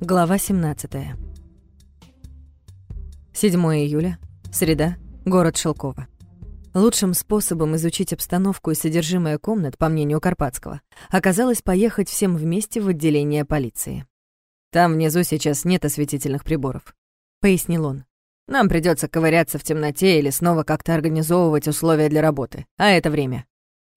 Глава 17. 7 июля, среда, город Шелково. Лучшим способом изучить обстановку и содержимое комнат, по мнению Карпатского, оказалось поехать всем вместе в отделение полиции. «Там внизу сейчас нет осветительных приборов», — пояснил он. «Нам придется ковыряться в темноте или снова как-то организовывать условия для работы, а это время».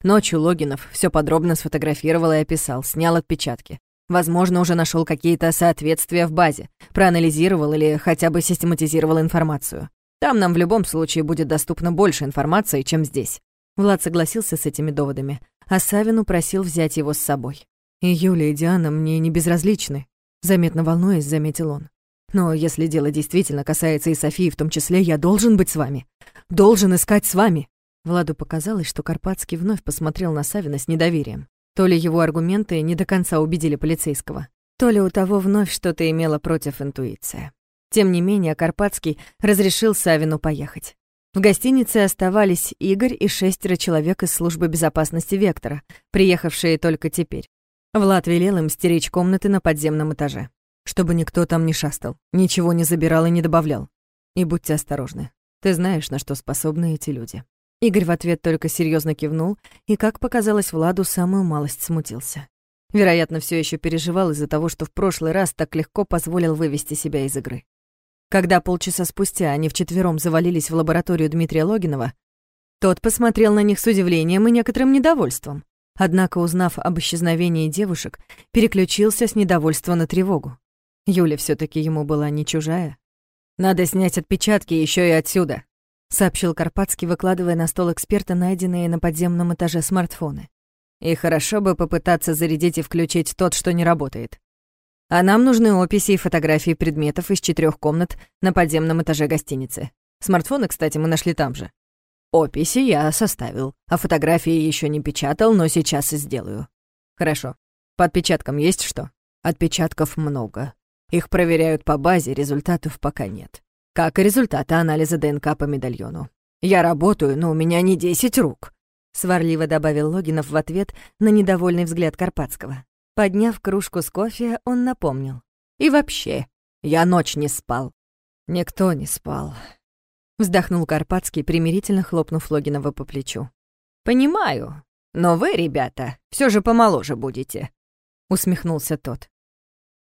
Ночью Логинов все подробно сфотографировал и описал, снял отпечатки. Возможно, уже нашел какие-то соответствия в базе, проанализировал или хотя бы систематизировал информацию. Там нам в любом случае будет доступно больше информации, чем здесь. Влад согласился с этими доводами, а Савину просил взять его с собой. «И Юля, и Диана мне не безразличны», — заметно волнуясь, заметил он. «Но если дело действительно касается и Софии в том числе, я должен быть с вами. Должен искать с вами». Владу показалось, что Карпатский вновь посмотрел на Савина с недоверием. То ли его аргументы не до конца убедили полицейского, то ли у того вновь что-то имело против интуиция. Тем не менее, Карпатский разрешил Савину поехать. В гостинице оставались Игорь и шестеро человек из службы безопасности «Вектора», приехавшие только теперь. Влад велел им стеречь комнаты на подземном этаже, чтобы никто там не шастал, ничего не забирал и не добавлял. И будьте осторожны. Ты знаешь, на что способны эти люди. Игорь в ответ только серьезно кивнул и, как показалось Владу, самую малость смутился. Вероятно, все еще переживал из-за того, что в прошлый раз так легко позволил вывести себя из игры. Когда полчаса спустя они вчетвером завалились в лабораторию Дмитрия Логинова, тот посмотрел на них с удивлением и некоторым недовольством. Однако, узнав об исчезновении девушек, переключился с недовольства на тревогу. Юля все таки ему была не чужая. «Надо снять отпечатки еще и отсюда», сообщил Карпатский, выкладывая на стол эксперта найденные на подземном этаже смартфоны. И хорошо бы попытаться зарядить и включить тот, что не работает. А нам нужны описи и фотографии предметов из четырех комнат на подземном этаже гостиницы. Смартфоны, кстати, мы нашли там же. Описи я составил, а фотографии еще не печатал, но сейчас и сделаю. Хорошо. По отпечаткам есть что? Отпечатков много. Их проверяют по базе, результатов пока нет как и результаты анализа ДНК по медальону. Я работаю, но у меня не десять рук», — сварливо добавил Логинов в ответ на недовольный взгляд Карпатского. Подняв кружку с кофе, он напомнил. «И вообще, я ночь не спал». «Никто не спал», — вздохнул Карпатский, примирительно хлопнув Логинова по плечу. «Понимаю, но вы, ребята, все же помоложе будете», — усмехнулся тот.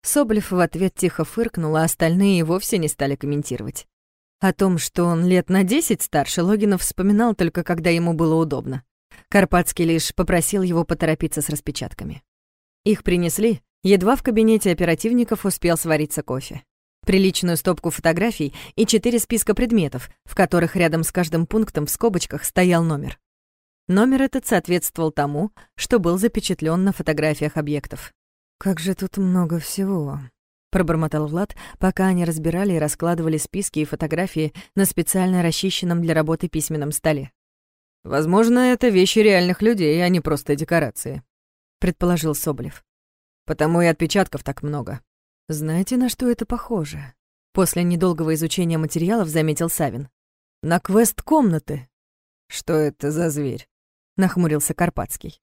Соболев в ответ тихо фыркнул, а остальные и вовсе не стали комментировать. О том, что он лет на десять старше, Логинов вспоминал только когда ему было удобно. Карпатский лишь попросил его поторопиться с распечатками. Их принесли, едва в кабинете оперативников успел свариться кофе. Приличную стопку фотографий и четыре списка предметов, в которых рядом с каждым пунктом в скобочках стоял номер. Номер этот соответствовал тому, что был запечатлен на фотографиях объектов. «Как же тут много всего», — пробормотал Влад, пока они разбирали и раскладывали списки и фотографии на специально расчищенном для работы письменном столе. «Возможно, это вещи реальных людей, а не просто декорации», — предположил Соболев. «Потому и отпечатков так много». «Знаете, на что это похоже?» После недолгого изучения материалов заметил Савин. «На квест комнаты». «Что это за зверь?» — нахмурился Карпатский.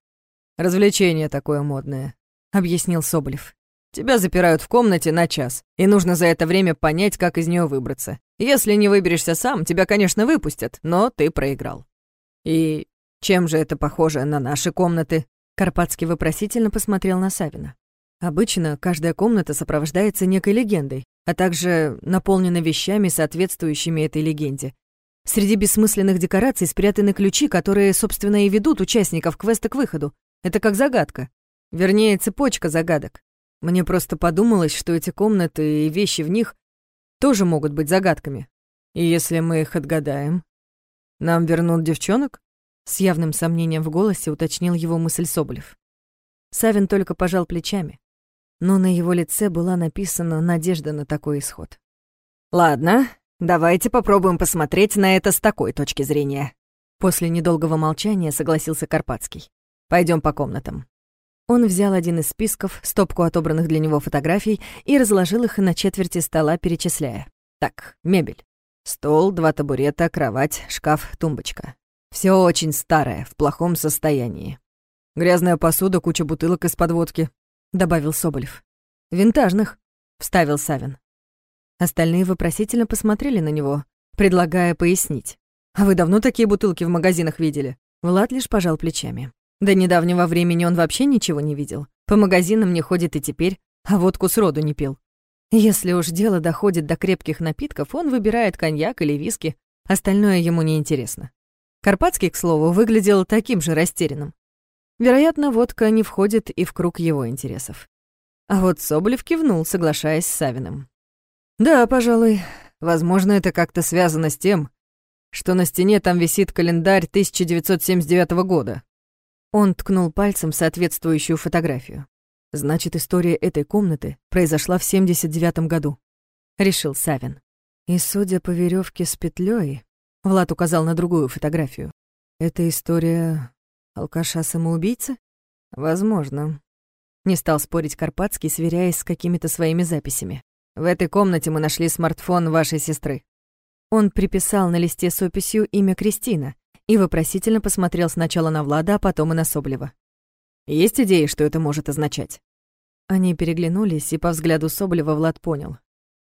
«Развлечение такое модное. — объяснил Соболев. «Тебя запирают в комнате на час, и нужно за это время понять, как из нее выбраться. Если не выберешься сам, тебя, конечно, выпустят, но ты проиграл». «И чем же это похоже на наши комнаты?» Карпатский вопросительно посмотрел на Савина. Обычно каждая комната сопровождается некой легендой, а также наполнена вещами, соответствующими этой легенде. Среди бессмысленных декораций спрятаны ключи, которые, собственно, и ведут участников квеста к выходу. Это как загадка. Вернее, цепочка загадок. Мне просто подумалось, что эти комнаты и вещи в них тоже могут быть загадками. И если мы их отгадаем, нам вернут девчонок? С явным сомнением в голосе уточнил его мысль Соболев. Савин только пожал плечами, но на его лице была написана надежда на такой исход. «Ладно, давайте попробуем посмотреть на это с такой точки зрения». После недолгого молчания согласился Карпатский. Пойдем по комнатам. Он взял один из списков, стопку отобранных для него фотографий и разложил их на четверти стола, перечисляя. Так, мебель. Стол, два табурета, кровать, шкаф, тумбочка. Все очень старое, в плохом состоянии. Грязная посуда, куча бутылок из-под водки, добавил Соболев. Винтажных, вставил Савин. Остальные вопросительно посмотрели на него, предлагая пояснить. «А вы давно такие бутылки в магазинах видели?» Влад лишь пожал плечами. До недавнего времени он вообще ничего не видел. По магазинам не ходит и теперь, а водку сроду не пил. Если уж дело доходит до крепких напитков, он выбирает коньяк или виски, остальное ему не интересно. Карпатский, к слову, выглядел таким же растерянным. Вероятно, водка не входит и в круг его интересов. А вот Соболев кивнул, соглашаясь с Савиным. «Да, пожалуй. Возможно, это как-то связано с тем, что на стене там висит календарь 1979 года. Он ткнул пальцем соответствующую фотографию. Значит, история этой комнаты произошла в 79 году, решил Савин. И судя по веревке с петлей, Влад указал на другую фотографию. Это история алкаша-самоубийцы? Возможно. Не стал спорить Карпатский, сверяясь с какими-то своими записями. В этой комнате мы нашли смартфон вашей сестры. Он приписал на листе с описью имя Кристина, и вопросительно посмотрел сначала на Влада, а потом и на Соблева. «Есть идеи, что это может означать?» Они переглянулись, и по взгляду Соблева Влад понял.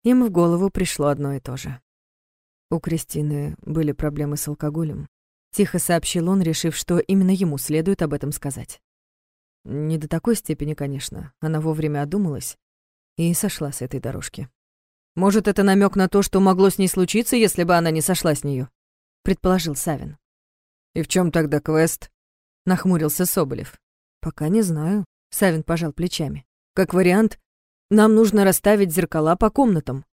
Им в голову пришло одно и то же. У Кристины были проблемы с алкоголем. Тихо сообщил он, решив, что именно ему следует об этом сказать. Не до такой степени, конечно. Она вовремя одумалась и сошла с этой дорожки. Может, это намек на то, что могло с ней случиться, если бы она не сошла с нее, предположил Савин. «И в чем тогда квест?» — нахмурился Соболев. «Пока не знаю», — Савин пожал плечами. «Как вариант, нам нужно расставить зеркала по комнатам».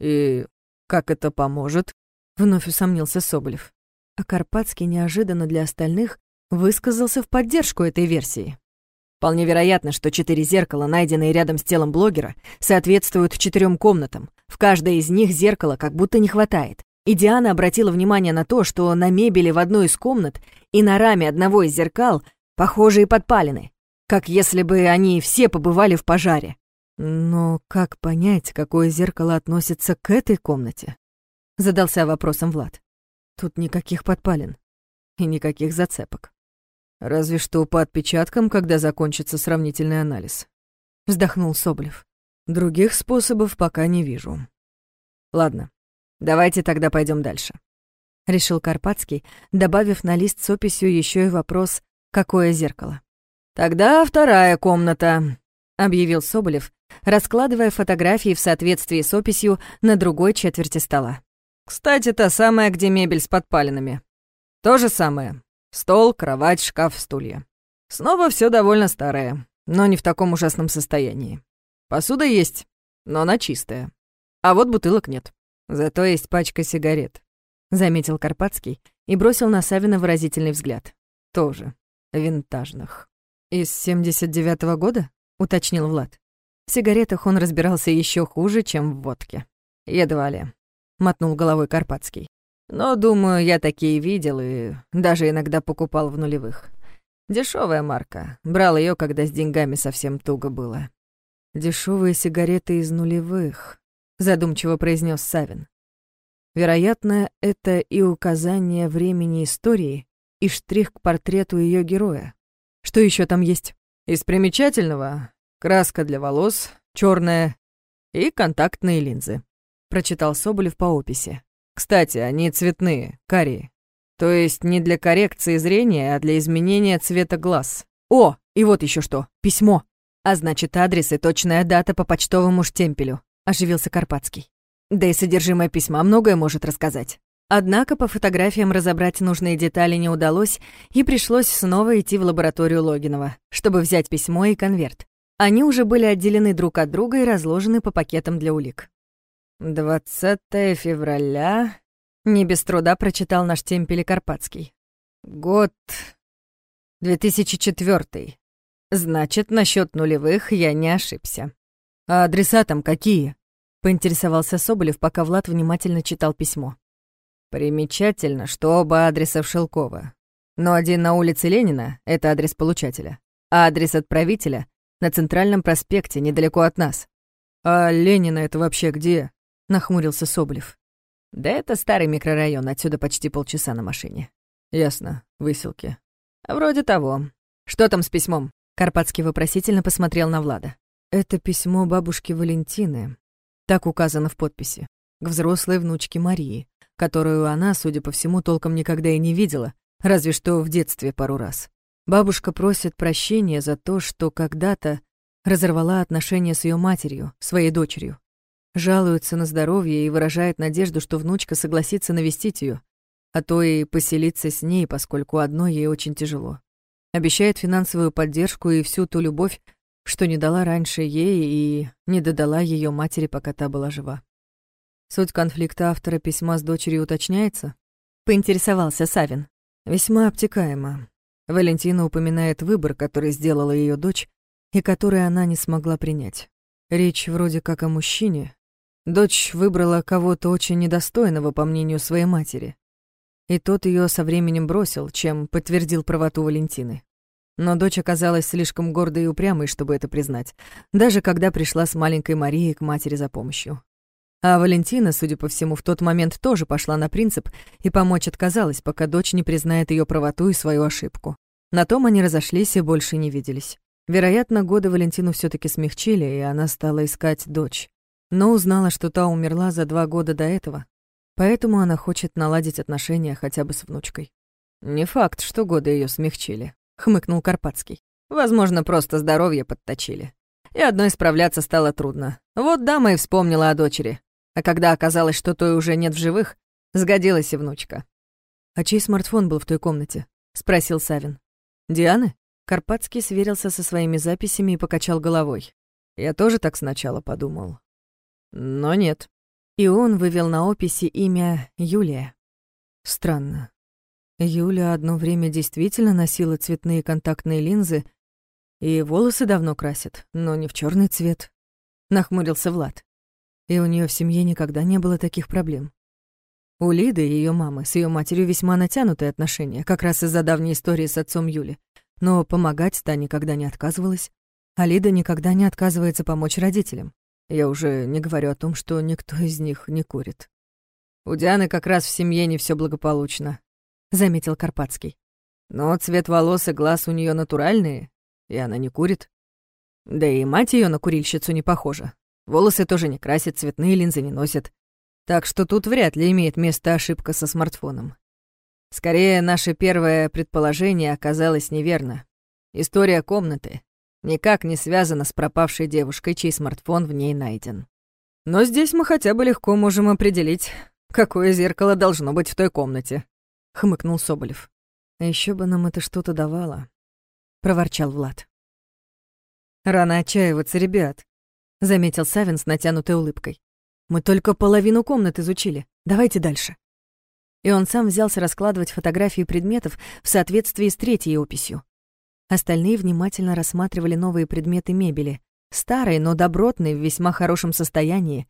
«И как это поможет?» — вновь усомнился Соболев. А Карпатский неожиданно для остальных высказался в поддержку этой версии. Вполне вероятно, что четыре зеркала, найденные рядом с телом блогера, соответствуют четырем комнатам. В каждой из них зеркала как будто не хватает. И Диана обратила внимание на то, что на мебели в одной из комнат и на раме одного из зеркал похожие подпалины, как если бы они все побывали в пожаре. Но как понять, какое зеркало относится к этой комнате? Задался вопросом Влад. Тут никаких подпалин и никаких зацепок. Разве что по отпечаткам, когда закончится сравнительный анализ. Вздохнул Соболев. Других способов пока не вижу. Ладно, Давайте тогда пойдем дальше. Решил Карпатский, добавив на лист с описью еще и вопрос «Какое зеркало?». «Тогда вторая комната», — объявил Соболев, раскладывая фотографии в соответствии с описью на другой четверти стола. «Кстати, та самая, где мебель с подпалинами. То же самое. Стол, кровать, шкаф, стулья. Снова все довольно старое, но не в таком ужасном состоянии. Посуда есть, но она чистая. А вот бутылок нет. Зато есть пачка сигарет», — заметил Карпатский и бросил на Савина выразительный взгляд. «Тоже винтажных». «Из 79-го года?» — уточнил Влад. В сигаретах он разбирался еще хуже, чем в водке. «Едва ли», — мотнул головой Карпатский. «Но, думаю, я такие видел и даже иногда покупал в нулевых. Дешевая марка. Брал ее, когда с деньгами совсем туго было». Дешевые сигареты из нулевых задумчиво произнес Савин. Вероятно, это и указание времени истории, и штрих к портрету ее героя. Что еще там есть? Из примечательного краска для волос, черная и контактные линзы. Прочитал Соболев по описи. Кстати, они цветные, карие. То есть не для коррекции зрения, а для изменения цвета глаз. О, и вот еще что, письмо. А значит, адрес и точная дата по почтовому штемпелю. — оживился Карпатский. «Да и содержимое письма многое может рассказать». Однако по фотографиям разобрать нужные детали не удалось, и пришлось снова идти в лабораторию Логинова, чтобы взять письмо и конверт. Они уже были отделены друг от друга и разложены по пакетам для улик. «20 февраля...» — не без труда прочитал наш темпель Карпатский. «Год... 2004. Значит, насчет нулевых я не ошибся. «А адреса там какие?» — поинтересовался Соболев, пока Влад внимательно читал письмо. Примечательно, что оба адреса в Шелково. Но один на улице Ленина — это адрес получателя, а адрес отправителя — на Центральном проспекте, недалеко от нас. «А Ленина это вообще где?» — нахмурился Соболев. «Да это старый микрорайон, отсюда почти полчаса на машине». «Ясно, выселки». «Вроде того. Что там с письмом?» Карпатский вопросительно посмотрел на Влада. Это письмо бабушки Валентины. Так указано в подписи. К взрослой внучке Марии, которую она, судя по всему, толком никогда и не видела, разве что в детстве пару раз. Бабушка просит прощения за то, что когда-то разорвала отношения с ее матерью, своей дочерью. Жалуется на здоровье и выражает надежду, что внучка согласится навестить ее, а то и поселиться с ней, поскольку одной ей очень тяжело. Обещает финансовую поддержку и всю ту любовь, что не дала раньше ей и не додала ее матери, пока та была жива. Суть конфликта автора письма с дочерью уточняется? Поинтересовался Савин. Весьма обтекаемо. Валентина упоминает выбор, который сделала ее дочь, и который она не смогла принять. Речь вроде как о мужчине. Дочь выбрала кого-то очень недостойного, по мнению своей матери. И тот ее со временем бросил, чем подтвердил правоту Валентины. Но дочь оказалась слишком гордой и упрямой, чтобы это признать, даже когда пришла с маленькой Марией к матери за помощью. А Валентина, судя по всему, в тот момент тоже пошла на принцип и помочь отказалась, пока дочь не признает ее правоту и свою ошибку. На том они разошлись и больше не виделись. Вероятно, годы Валентину все таки смягчили, и она стала искать дочь. Но узнала, что та умерла за два года до этого. Поэтому она хочет наладить отношения хотя бы с внучкой. «Не факт, что годы ее смягчили», — хмыкнул Карпатский. «Возможно, просто здоровье подточили. И одной справляться стало трудно. Вот дама и вспомнила о дочери. А когда оказалось, что той уже нет в живых, сгодилась и внучка. «А чей смартфон был в той комнате?» — спросил Савин. «Дианы?» Карпатский сверился со своими записями и покачал головой. Я тоже так сначала подумал. Но нет. И он вывел на описи имя Юлия. Странно. Юля одно время действительно носила цветные контактные линзы и волосы давно красит, но не в черный цвет. Нахмурился Влад и у нее в семье никогда не было таких проблем. У Лиды, ее мамы, с ее матерью весьма натянутые отношения, как раз из-за давней истории с отцом Юли. Но помогать та никогда не отказывалась, а Лида никогда не отказывается помочь родителям. Я уже не говорю о том, что никто из них не курит. У Дианы как раз в семье не все благополучно, заметил Карпатский. Но цвет волос и глаз у нее натуральные, и она не курит. Да и мать ее на курильщицу не похожа. Волосы тоже не красит, цветные линзы не носит. Так что тут вряд ли имеет место ошибка со смартфоном. Скорее, наше первое предположение оказалось неверно. История комнаты никак не связана с пропавшей девушкой, чей смартфон в ней найден. Но здесь мы хотя бы легко можем определить, какое зеркало должно быть в той комнате, хмыкнул Соболев. А еще бы нам это что-то давало, проворчал Влад. Рано отчаиваться, ребят, заметил Савин с натянутой улыбкой. Мы только половину комнат изучили. Давайте дальше. И он сам взялся раскладывать фотографии предметов в соответствии с третьей описью. Остальные внимательно рассматривали новые предметы мебели, старые, но добротные, в весьма хорошем состоянии,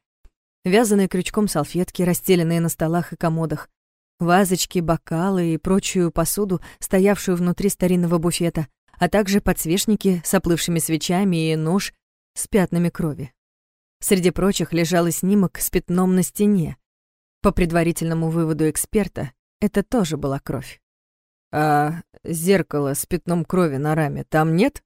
вязаные крючком салфетки, расстеленные на столах и комодах, вазочки, бокалы и прочую посуду, стоявшую внутри старинного буфета, а также подсвечники с оплывшими свечами и нож с пятнами крови. Среди прочих лежал и снимок с пятном на стене. По предварительному выводу эксперта, это тоже была кровь. «А зеркало с пятном крови на раме там нет?»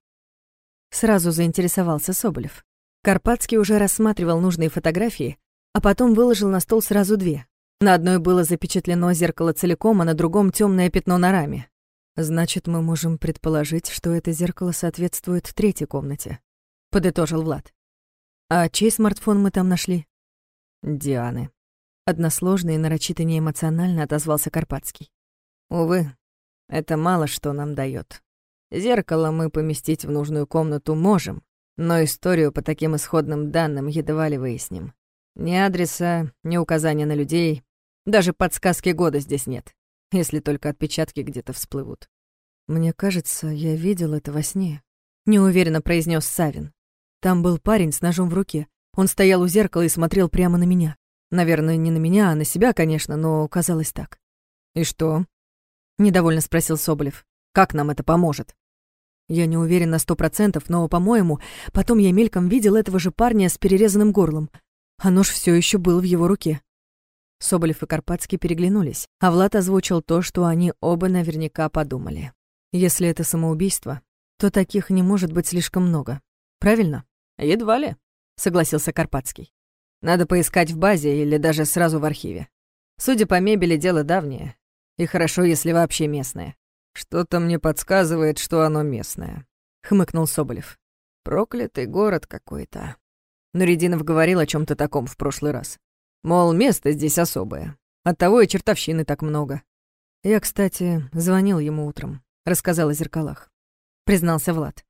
Сразу заинтересовался Соболев. Карпатский уже рассматривал нужные фотографии, а потом выложил на стол сразу две. На одной было запечатлено зеркало целиком, а на другом темное пятно на раме. Значит, мы можем предположить, что это зеркало соответствует третьей комнате. — подытожил Влад. «А чей смартфон мы там нашли?» «Дианы». Односложно и нарочито неэмоционально отозвался Карпатский. «Увы, это мало что нам дает. Зеркало мы поместить в нужную комнату можем, но историю по таким исходным данным едва ли выясним. Ни адреса, ни указания на людей, даже подсказки года здесь нет, если только отпечатки где-то всплывут. Мне кажется, я видел это во сне, неуверенно произнес Савин. Там был парень с ножом в руке. Он стоял у зеркала и смотрел прямо на меня. Наверное, не на меня, а на себя, конечно, но казалось так. «И что?» — недовольно спросил Соболев. «Как нам это поможет?» Я не уверен на сто процентов, но, по-моему, потом я мельком видел этого же парня с перерезанным горлом, а нож все еще был в его руке. Соболев и Карпатский переглянулись, а Влад озвучил то, что они оба наверняка подумали. Если это самоубийство, то таких не может быть слишком много. Правильно? Едва ли, согласился Карпатский. Надо поискать в базе или даже сразу в архиве. Судя по мебели, дело давнее. И хорошо, если вообще местное. Что-то мне подсказывает, что оно местное, хмыкнул Соболев. Проклятый город какой-то. Нуридинов говорил о чем то таком в прошлый раз. Мол, место здесь особое. Оттого и чертовщины так много. Я, кстати, звонил ему утром, рассказал о зеркалах. Признался Влад.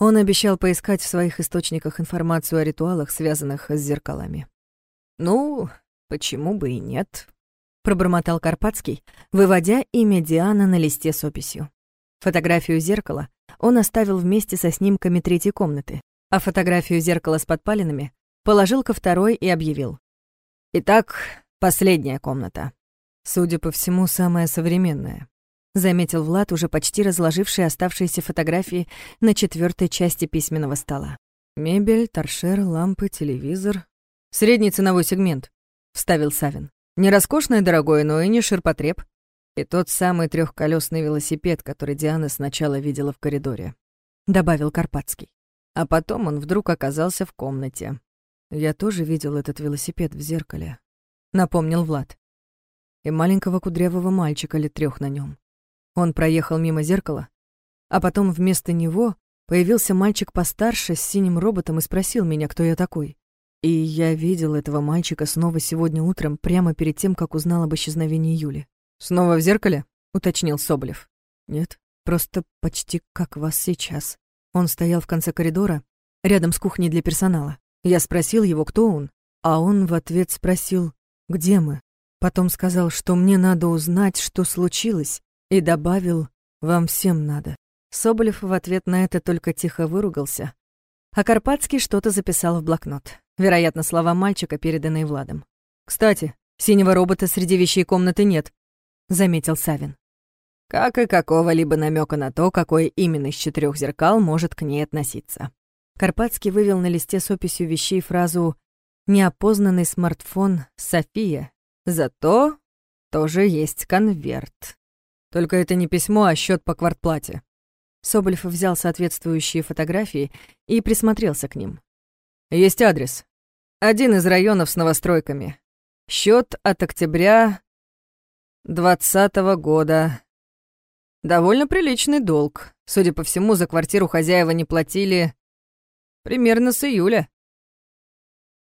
Он обещал поискать в своих источниках информацию о ритуалах, связанных с зеркалами. «Ну, почему бы и нет?» — пробормотал Карпатский, выводя имя Диана на листе с описью. Фотографию зеркала он оставил вместе со снимками третьей комнаты, а фотографию зеркала с подпалинами положил ко второй и объявил. «Итак, последняя комната. Судя по всему, самая современная заметил Влад, уже почти разложивший оставшиеся фотографии на четвертой части письменного стола. «Мебель, торшер, лампы, телевизор. Средний ценовой сегмент», — вставил Савин. «Не роскошное дорогое, но и не ширпотреб. И тот самый трехколесный велосипед, который Диана сначала видела в коридоре», — добавил Карпатский. А потом он вдруг оказался в комнате. «Я тоже видел этот велосипед в зеркале», — напомнил Влад. И маленького кудрявого мальчика лет трех на нем. Он проехал мимо зеркала, а потом вместо него появился мальчик постарше с синим роботом и спросил меня, кто я такой. И я видел этого мальчика снова сегодня утром, прямо перед тем, как узнал об исчезновении Юли. «Снова в зеркале?» — уточнил Соболев. «Нет, просто почти как вас сейчас». Он стоял в конце коридора, рядом с кухней для персонала. Я спросил его, кто он, а он в ответ спросил, где мы. Потом сказал, что мне надо узнать, что случилось, и добавил «Вам всем надо». Соболев в ответ на это только тихо выругался, а Карпатский что-то записал в блокнот. Вероятно, слова мальчика, переданные Владом. «Кстати, синего робота среди вещей комнаты нет», — заметил Савин. Как и какого-либо намека на то, какое именно из четырех зеркал может к ней относиться. Карпатский вывел на листе с описью вещей фразу «Неопознанный смартфон София, зато тоже есть конверт». Только это не письмо, а счет по квартплате. Соболев взял соответствующие фотографии и присмотрелся к ним. Есть адрес. Один из районов с новостройками. Счет от октября двадцатого года. Довольно приличный долг. Судя по всему, за квартиру хозяева не платили примерно с июля.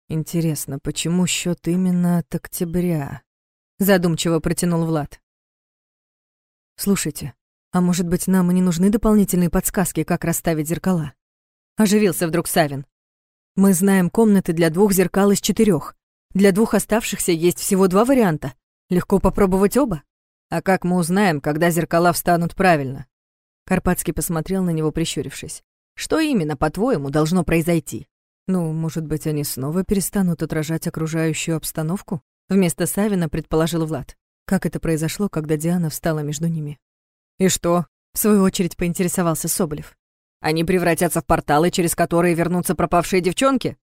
Интересно, почему счет именно от октября? Задумчиво протянул Влад. «Слушайте, а может быть, нам и не нужны дополнительные подсказки, как расставить зеркала?» Оживился вдруг Савин. «Мы знаем комнаты для двух зеркал из четырех. Для двух оставшихся есть всего два варианта. Легко попробовать оба. А как мы узнаем, когда зеркала встанут правильно?» Карпатский посмотрел на него, прищурившись. «Что именно, по-твоему, должно произойти?» «Ну, может быть, они снова перестанут отражать окружающую обстановку?» Вместо Савина предположил Влад. Как это произошло, когда Диана встала между ними? «И что?» — в свою очередь поинтересовался Соболев. «Они превратятся в порталы, через которые вернутся пропавшие девчонки?»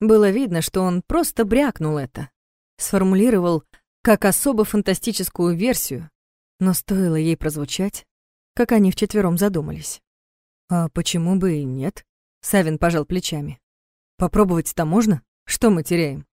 Было видно, что он просто брякнул это. Сформулировал как особо фантастическую версию, но стоило ей прозвучать, как они вчетвером задумались. «А почему бы и нет?» — Савин пожал плечами. «Попробовать-то можно? Что мы теряем?»